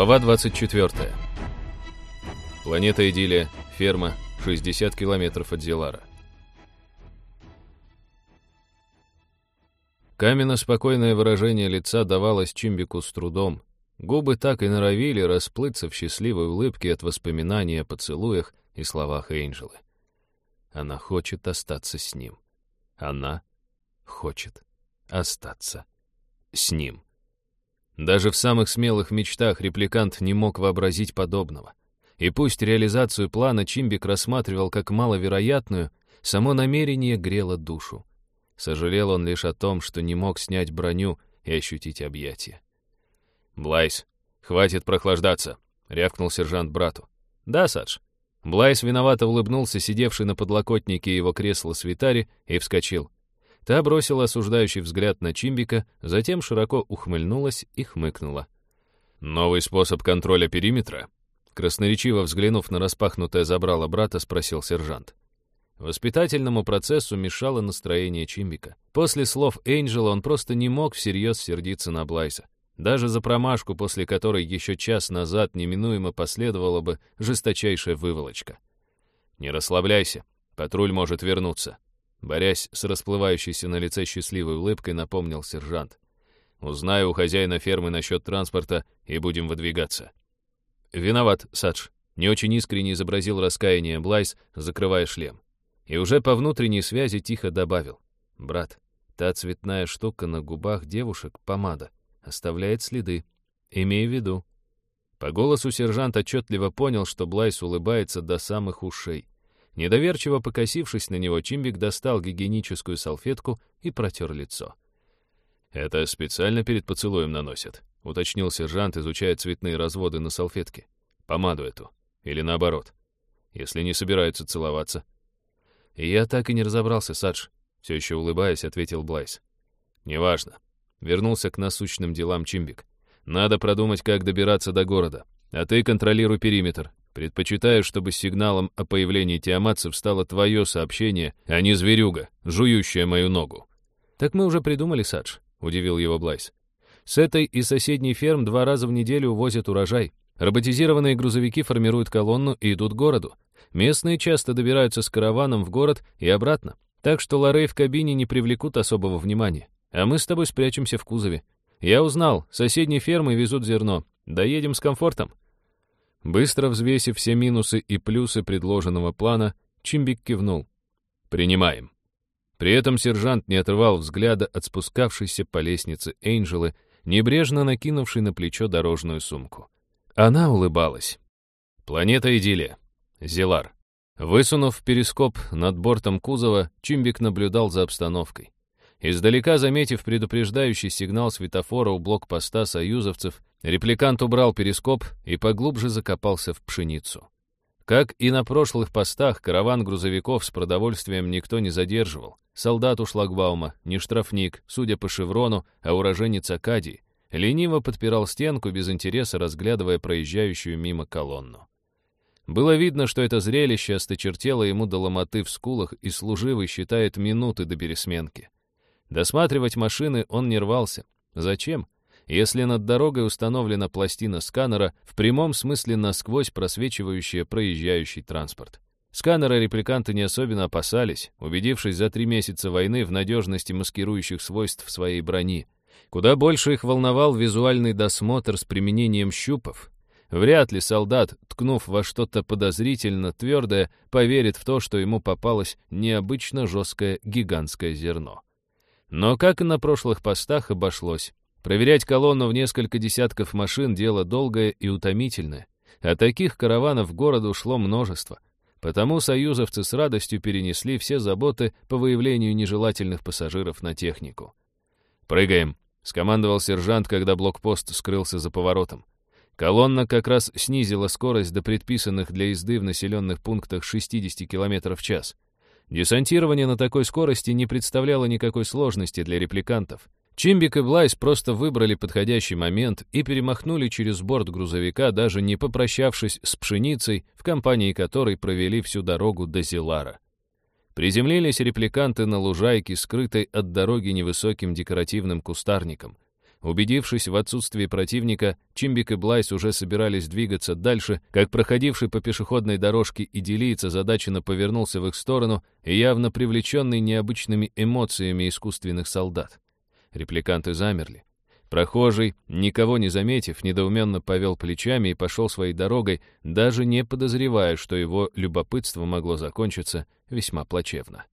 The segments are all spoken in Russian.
Глава 24. Планета Идиллия, ферма, 60 километров от Зелара. Каменно-спокойное выражение лица давалось Чимбику с трудом. Губы так и норовили расплыться в счастливой улыбке от воспоминаний о поцелуях и словах Эйнджелы. Она хочет остаться с ним. Она хочет остаться с ним. Даже в самых смелых мечтах репликант не мог вообразить подобного. И пусть реализацию плана Чимбик рассматривал как маловероятную, само намерение грело душу. Сожалел он лишь о том, что не мог снять броню и ощутить объятия. «Блайс, хватит прохлаждаться», — рявкнул сержант брату. «Да, Садж». Блайс виновато улыбнулся, сидевший на подлокотнике его кресла свитари, и вскочил. Та бросила осуждающий взгляд на Чимбика, затем широко ухмыльнулась и хмыкнула. «Новый способ контроля периметра?» Красноречиво взглянув на распахнутое забрало брата, спросил сержант. Воспитательному процессу мешало настроение Чимбика. После слов Эйнджела он просто не мог всерьез сердиться на Блайса. Даже за промашку, после которой еще час назад неминуемо последовала бы жесточайшая выволочка. «Не расслабляйся, патруль может вернуться», Борясь с расплывающейся на лице счастливой улыбкой, напомнил сержант. «Узнаю у хозяина фермы насчет транспорта и будем выдвигаться». «Виноват, Садж», — не очень искренне изобразил раскаяние Блайс, закрывая шлем. И уже по внутренней связи тихо добавил. «Брат, та цветная штука на губах девушек, помада, оставляет следы. Имей в виду». По голосу сержант отчетливо понял, что Блайс улыбается до самых ушей. Недоверчиво покосившись на него, Чимбик достал гигиеническую салфетку и протер лицо. «Это специально перед поцелуем наносят», — уточнил сержант, изучая цветные разводы на салфетке. «Помаду эту. Или наоборот. Если не собираются целоваться». «Я так и не разобрался, Садж», — все еще улыбаясь, ответил Блайс. «Неважно». Вернулся к насущным делам Чимбик. «Надо продумать, как добираться до города. А ты контролируй периметр. Предпочитаю, чтобы сигналом о появлении тиаматцев стало твое сообщение, а не зверюга, жующая мою ногу». «Так мы уже придумали, Садж», — удивил его Блайс. «С этой и соседней ферм два раза в неделю увозят урожай. Роботизированные грузовики формируют колонну и идут к городу. Местные часто добираются с караваном в город и обратно, так что ларей в кабине не привлекут особого внимания. А мы с тобой спрячемся в кузове. Я узнал, соседние фермы везут зерно. Доедем с комфортом». Быстро взвесив все минусы и плюсы предложенного плана, Чимбик кивнул. «Принимаем». При этом сержант не отрывал взгляда от спускавшейся по лестнице Эйнджелы, небрежно накинувшей на плечо дорожную сумку. Она улыбалась. Планета Идиллия. Зелар. Высунув перископ над бортом кузова, Чимбик наблюдал за обстановкой. Издалека, заметив предупреждающий сигнал светофора у блокпоста союзовцев, репликант убрал перископ и поглубже закопался в пшеницу. Как и на прошлых постах, караван грузовиков с продовольствием никто не задерживал. Солдат у шлагбаума, не штрафник, судя по шеврону, а уроженец Акадии, лениво подпирал стенку без интереса, разглядывая проезжающую мимо колонну. Было видно, что это зрелище осточертело ему до ломоты в скулах, и служивый считает минуты до пересменки. Досматривать машины он не рвался. Зачем? Если над дорогой установлена пластина сканера, в прямом смысле насквозь просвечивающая проезжающий транспорт. Сканера репликанты не особенно опасались, убедившись за три месяца войны в надежности маскирующих свойств своей брони. Куда больше их волновал визуальный досмотр с применением щупов. Вряд ли солдат, ткнув во что-то подозрительно твердое, поверит в то, что ему попалось необычно жесткое гигантское зерно. Но, как и на прошлых постах, обошлось. Проверять колонну в несколько десятков машин — дело долгое и утомительное. А таких караванов в город ушло множество. Потому союзовцы с радостью перенесли все заботы по выявлению нежелательных пассажиров на технику. «Прыгаем», — скомандовал сержант, когда блокпост скрылся за поворотом. Колонна как раз снизила скорость до предписанных для езды в населенных пунктах 60 км в час — Десантирование на такой скорости не представляло никакой сложности для репликантов. Чимбик и Блайс просто выбрали подходящий момент и перемахнули через борт грузовика, даже не попрощавшись с пшеницей, в компании которой провели всю дорогу до Зилара. Приземлились репликанты на лужайке, скрытой от дороги невысоким декоративным кустарником. Убедившись в отсутствии противника, Чимбик и Блайс уже собирались двигаться дальше, как проходивший по пешеходной дорожке идиллиец озадаченно повернулся в их сторону и явно привлеченный необычными эмоциями искусственных солдат. Репликанты замерли. Прохожий, никого не заметив, недоуменно повел плечами и пошел своей дорогой, даже не подозревая, что его любопытство могло закончиться весьма плачевно.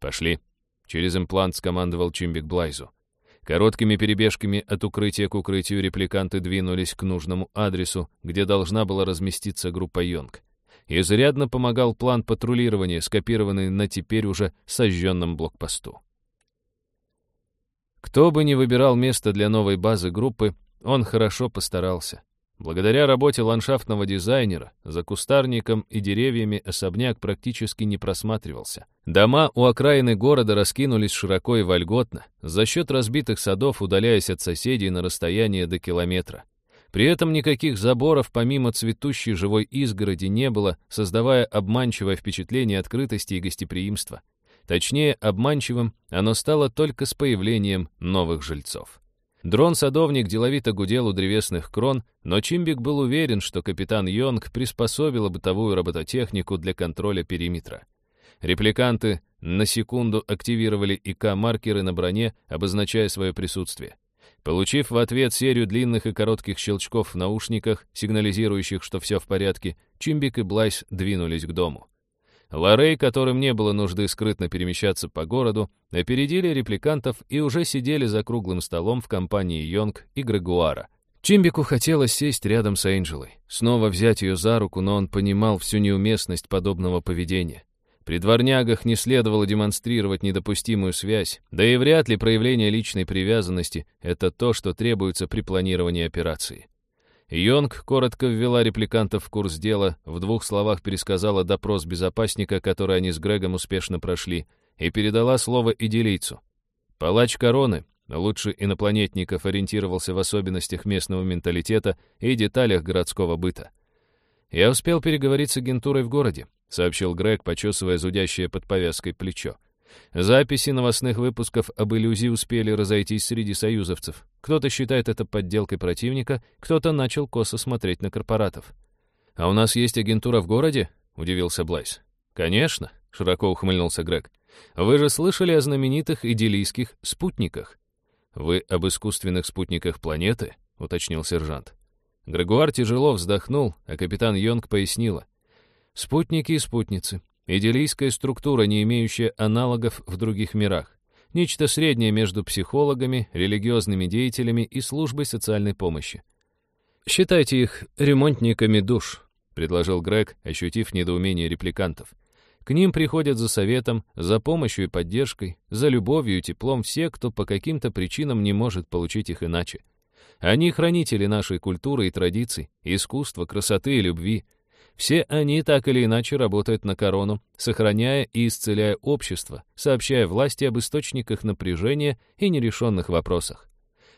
«Пошли», — через имплант скомандовал Чимбик Блайзу. Короткими перебежками от укрытия к укрытию репликанты двинулись к нужному адресу, где должна была разместиться группа Йонг. Изрядно помогал план патрулирования, скопированный на теперь уже сожженном блокпосту. Кто бы ни выбирал место для новой базы группы, он хорошо постарался. Благодаря работе ландшафтного дизайнера за кустарником и деревьями особняк практически не просматривался. Дома у окраины города раскинулись широко и вольготно, за счет разбитых садов удаляясь от соседей на расстояние до километра. При этом никаких заборов помимо цветущей живой изгороди не было, создавая обманчивое впечатление открытости и гостеприимства. Точнее, обманчивым оно стало только с появлением новых жильцов. Дрон-садовник деловито гудел у древесных крон, но Чимбик был уверен, что капитан Йонг приспособил бытовую робототехнику для контроля периметра. Репликанты на секунду активировали ИК-маркеры на броне, обозначая свое присутствие. Получив в ответ серию длинных и коротких щелчков в наушниках, сигнализирующих, что все в порядке, Чимбик и Блайс двинулись к дому. Лорей, которым не было нужды скрытно перемещаться по городу, опередили репликантов и уже сидели за круглым столом в компании Йонг и Грегуара. Чимбику хотелось сесть рядом с Энджелой, снова взять ее за руку, но он понимал всю неуместность подобного поведения. При дворнягах не следовало демонстрировать недопустимую связь, да и вряд ли проявление личной привязанности — это то, что требуется при планировании операции. Йонг коротко ввела репликантов в курс дела, в двух словах пересказала допрос безопасника, который они с Грегом успешно прошли, и передала слово идилийцу. Палач короны, лучше инопланетников, ориентировался в особенностях местного менталитета и деталях городского быта. «Я успел переговорить с агентурой в городе», — сообщил Грег, почесывая зудящее под повязкой плечо. Записи новостных выпусков об иллюзии успели разойтись среди союзовцев. Кто-то считает это подделкой противника, кто-то начал косо смотреть на корпоратов. «А у нас есть агентура в городе?» — удивился Блайс. «Конечно», — широко ухмыльнулся Грег. «Вы же слышали о знаменитых идиллийских спутниках?» «Вы об искусственных спутниках планеты?» — уточнил сержант. Грегуар тяжело вздохнул, а капитан Йонг пояснила. «Спутники и спутницы. Идиллийская структура, не имеющая аналогов в других мирах. Нечто среднее между психологами, религиозными деятелями и службой социальной помощи. «Считайте их ремонтниками душ», — предложил Грег, ощутив недоумение репликантов. К ним приходят за советом, за помощью и поддержкой, за любовью и теплом все, кто по каким-то причинам не может получить их иначе. Они хранители нашей культуры и традиций, искусства, красоты и любви — все они так или иначе работают на корону, сохраняя и исцеляя общество, сообщая власти об источниках напряжения и нерешенных вопросах.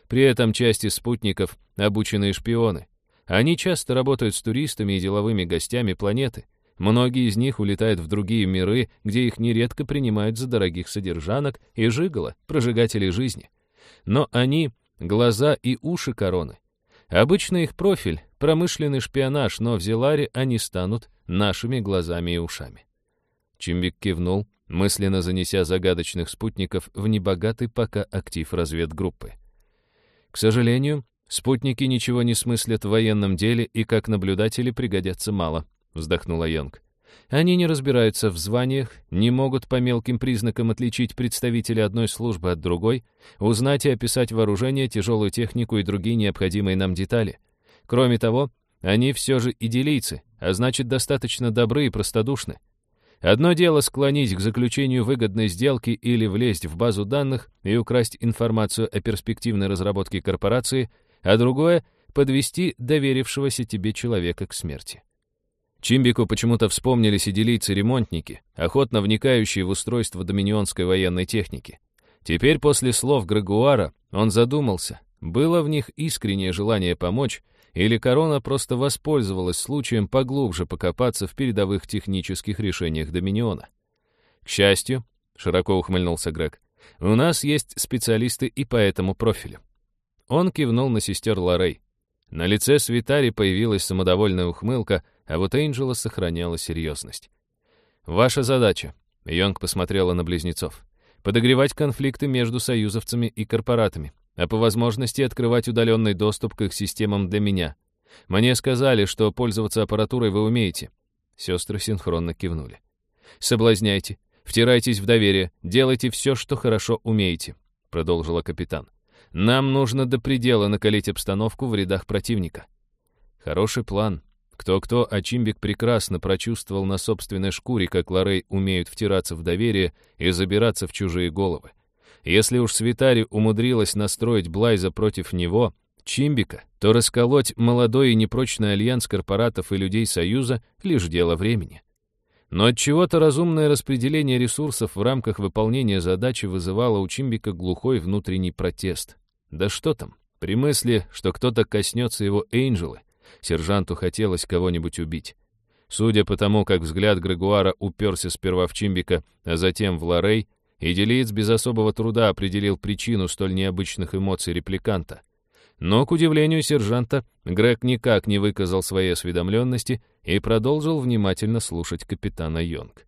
При этом части спутников — обученные шпионы. Они часто работают с туристами и деловыми гостями планеты. Многие из них улетают в другие миры, где их нередко принимают за дорогих содержанок и жигало, прожигателей жизни. Но они — глаза и уши короны. Обычно их профиль — промышленный шпионаж, но в Зеларе они станут нашими глазами и ушами. Чимбик кивнул, мысленно занеся загадочных спутников в небогатый пока актив разведгруппы. К сожалению, спутники ничего не смыслят в военном деле и как наблюдатели пригодятся мало, вздохнула Йонг. Они не разбираются в званиях, не могут по мелким признакам отличить представителя одной службы от другой, узнать и описать вооружение, тяжелую технику и другие необходимые нам детали. Кроме того, они все же идиллийцы, а значит, достаточно добры и простодушны. Одно дело склонить к заключению выгодной сделки или влезть в базу данных и украсть информацию о перспективной разработке корпорации, а другое — подвести доверившегося тебе человека к смерти. Чимбику почему-то вспомнились идилийцы-ремонтники, охотно вникающие в устройство доминионской военной техники. Теперь после слов Грегуара он задумался, было в них искреннее желание помочь, или корона просто воспользовалась случаем поглубже покопаться в передовых технических решениях Доминиона. К счастью, широко ухмыльнулся Грег, у нас есть специалисты и по этому профилю. Он кивнул на сестер Лорей. На лице Свитари появилась самодовольная ухмылка, а вот Эйнджела сохраняла серьезность. «Ваша задача», — Йонг посмотрела на близнецов, «подогревать конфликты между союзовцами и корпоратами, а по возможности открывать удаленный доступ к их системам для меня. Мне сказали, что пользоваться аппаратурой вы умеете». Сестры синхронно кивнули. «Соблазняйте, втирайтесь в доверие, делайте все, что хорошо умеете», — продолжила капитан. «Нам нужно до предела накалить обстановку в рядах противника». Хороший план, кто-кто, а Чимбик прекрасно прочувствовал на собственной шкуре, как Лорей умеют втираться в доверие и забираться в чужие головы. Если уж Свитари умудрилась настроить Блайза против него, Чимбика, то расколоть молодой и непрочный альянс корпоратов и людей Союза — лишь дело времени. Но от чего то разумное распределение ресурсов в рамках выполнения задачи вызывало у Чимбика глухой внутренний протест. Да что там, при мысли, что кто-то коснется его Эйнджелы, Сержанту хотелось кого-нибудь убить. Судя по тому, как взгляд Грегуара уперся сперва в Чимбика, а затем в Лорей, Иделиец без особого труда определил причину столь необычных эмоций репликанта. Но, к удивлению сержанта, Грег никак не выказал своей осведомленности и продолжил внимательно слушать капитана Йонг.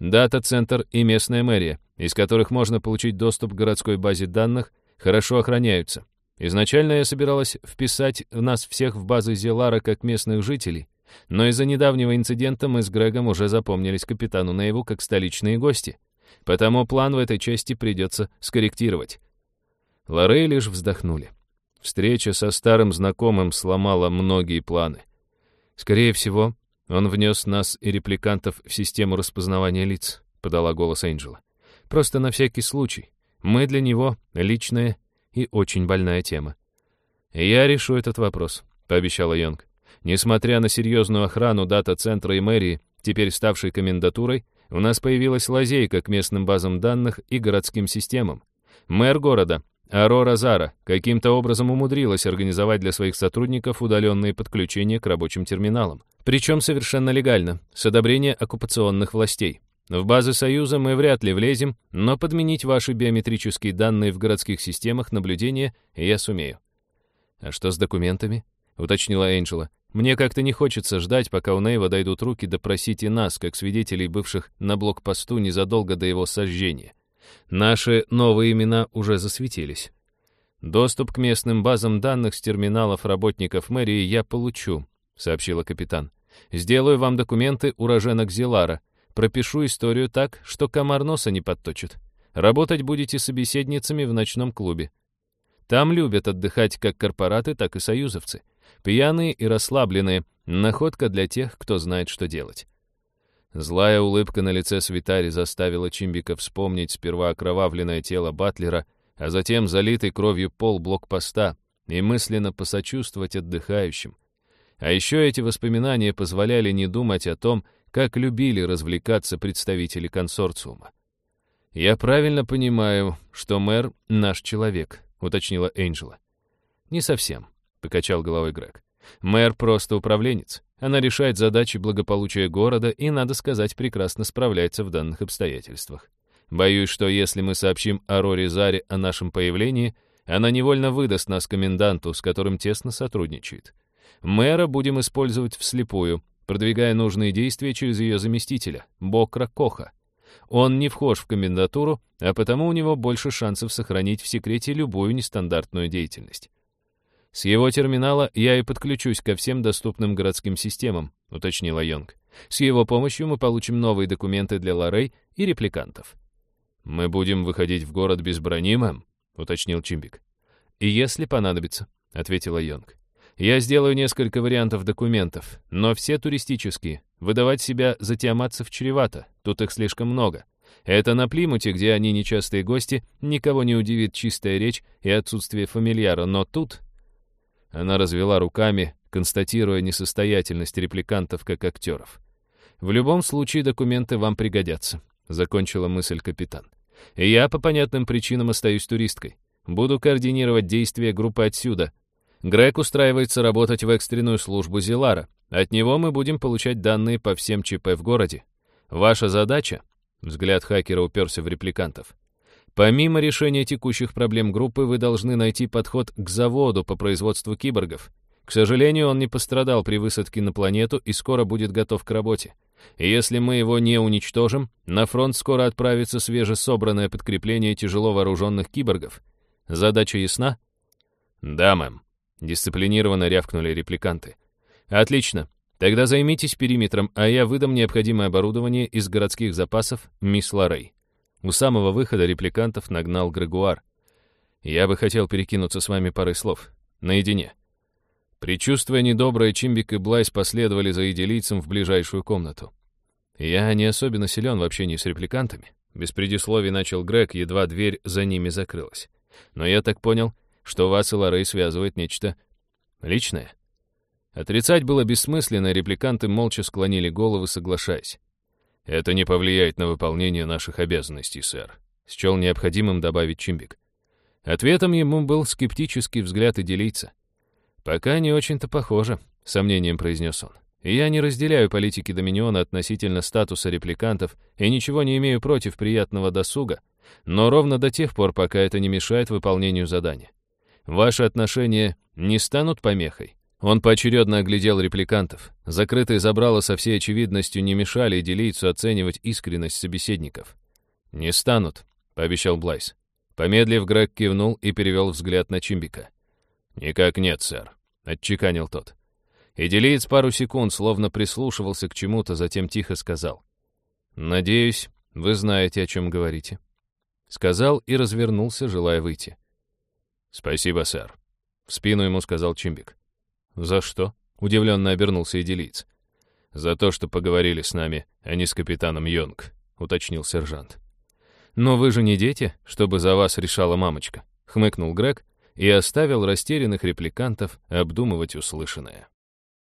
Дата-центр и местная мэрия, из которых можно получить доступ к городской базе данных, хорошо охраняются. Изначально я собиралась вписать нас всех в базы Зелара как местных жителей, но из-за недавнего инцидента мы с Грегом уже запомнились капитану наяву как столичные гости. Потому план в этой части придется скорректировать. Лорей лишь вздохнули. Встреча со старым знакомым сломала многие планы. Скорее всего, он внес нас и репликантов в систему распознавания лиц, подала голос Энджела. Просто на всякий случай. Мы для него личное и очень больная тема. «Я решу этот вопрос», — пообещала Йонг. «Несмотря на серьезную охрану дата-центра и мэрии, теперь ставшей комендатурой, у нас появилась лазейка к местным базам данных и городским системам. Мэр города, Арора Зара, каким-то образом умудрилась организовать для своих сотрудников удаленные подключения к рабочим терминалам. Причем совершенно легально, с одобрения оккупационных властей. В базы Союза мы вряд ли влезем, но подменить ваши биометрические данные в городских системах наблюдения я сумею». «А что с документами?» — уточнила Энджела. «Мне как-то не хочется ждать, пока у Нейва дойдут руки допросить и нас, как свидетелей, бывших на блокпосту незадолго до его сожжения. Наши новые имена уже засветились. Доступ к местным базам данных с терминалов работников мэрии я получу», — сообщила капитан. «Сделаю вам документы уроженок Зелара, Пропишу историю так, что комар носа не подточит. Работать будете собеседницами в ночном клубе. Там любят отдыхать как корпораты, так и союзовцы. Пьяные и расслабленные. Находка для тех, кто знает, что делать. Злая улыбка на лице Свитари заставила Чимбика вспомнить сперва окровавленное тело Батлера, а затем залитый кровью пол блокпоста и мысленно посочувствовать отдыхающим. А еще эти воспоминания позволяли не думать о том, как любили развлекаться представители консорциума. «Я правильно понимаю, что мэр — наш человек», — уточнила Энджела. «Не совсем», — покачал головой Грег. «Мэр просто управленец. Она решает задачи благополучия города и, надо сказать, прекрасно справляется в данных обстоятельствах. Боюсь, что если мы сообщим Ароре Заре о нашем появлении, она невольно выдаст нас коменданту, с которым тесно сотрудничает. Мэра будем использовать вслепую, продвигая нужные действия через ее заместителя, Бокра Коха. Он не вхож в комендатуру, а потому у него больше шансов сохранить в секрете любую нестандартную деятельность. «С его терминала я и подключусь ко всем доступным городским системам», — уточнила Йонг. «С его помощью мы получим новые документы для Лорей и репликантов». «Мы будем выходить в город без брони, мэм?» — уточнил Чимбик. «И если понадобится», — ответила Йонг. Я сделаю несколько вариантов документов, но все туристические. Выдавать себя за тиаматцев чревато, тут их слишком много. Это на Плимуте, где они нечастые гости, никого не удивит чистая речь и отсутствие фамильяра, но тут... Она развела руками, констатируя несостоятельность репликантов как актеров. «В любом случае документы вам пригодятся», — закончила мысль капитан. «Я по понятным причинам остаюсь туристкой. Буду координировать действия группы отсюда, Грег устраивается работать в экстренную службу Зилара. От него мы будем получать данные по всем ЧП в городе. Ваша задача, взгляд хакера уперся в репликантов, Помимо решения текущих проблем группы, вы должны найти подход к заводу по производству киборгов. К сожалению, он не пострадал при высадке на планету и скоро будет готов к работе. И если мы его не уничтожим, на фронт скоро отправится свежесобранное подкрепление тяжело вооруженных киборгов. Задача ясна? Да, мэм. Дисциплинированно рявкнули репликанты. Отлично. Тогда займитесь периметром, а я выдам необходимое оборудование из городских запасов мисс Лоррей. У самого выхода репликантов нагнал Грегуар. Я бы хотел перекинуться с вами парой слов. Наедине. Причувствуя недоброе, Чимбик и Блайс последовали за идилийцем в ближайшую комнату. Я не особенно силен в общении с репликантами. Без предисловий начал Грег, едва дверь за ними закрылась. Но я так понял, что вас и Лоррей связывает нечто личное. Отрицать было бессмысленно, репликанты молча склонили головы, соглашаясь. «Это не повлияет на выполнение наших обязанностей, сэр», — счел необходимым добавить Чимбик. Ответом ему был скептический взгляд идилийца. «Пока не очень-то похоже», — сомнением произнес он. «Я не разделяю политики Доминиона относительно статуса репликантов и ничего не имею против приятного досуга, но ровно до тех пор, пока это не мешает выполнению задания. Ваши отношения не станут помехой. Он поочередно оглядел репликантов. Закрытые забрала со всей очевидностью не мешали делийцу оценивать искренность собеседников. «Не станут», — пообещал Блайс. Помедлив, Грег кивнул и перевел взгляд на Чимбика. «Никак нет, сэр», — отчеканил тот. И делиец пару секунд словно прислушивался к чему-то, затем тихо сказал. «Надеюсь, вы знаете, о чем говорите». Сказал и развернулся, желая выйти. «Спасибо, сэр», — в спину ему сказал Чимбик. «За что?» — удивленно обернулся Идилиц. «За то, что поговорили с нами, а не с капитаном Йонг», — уточнил сержант. «Но вы же не дети, чтобы за вас решала мамочка», — хмыкнул Грег и оставил растерянных репликантов обдумывать услышанное.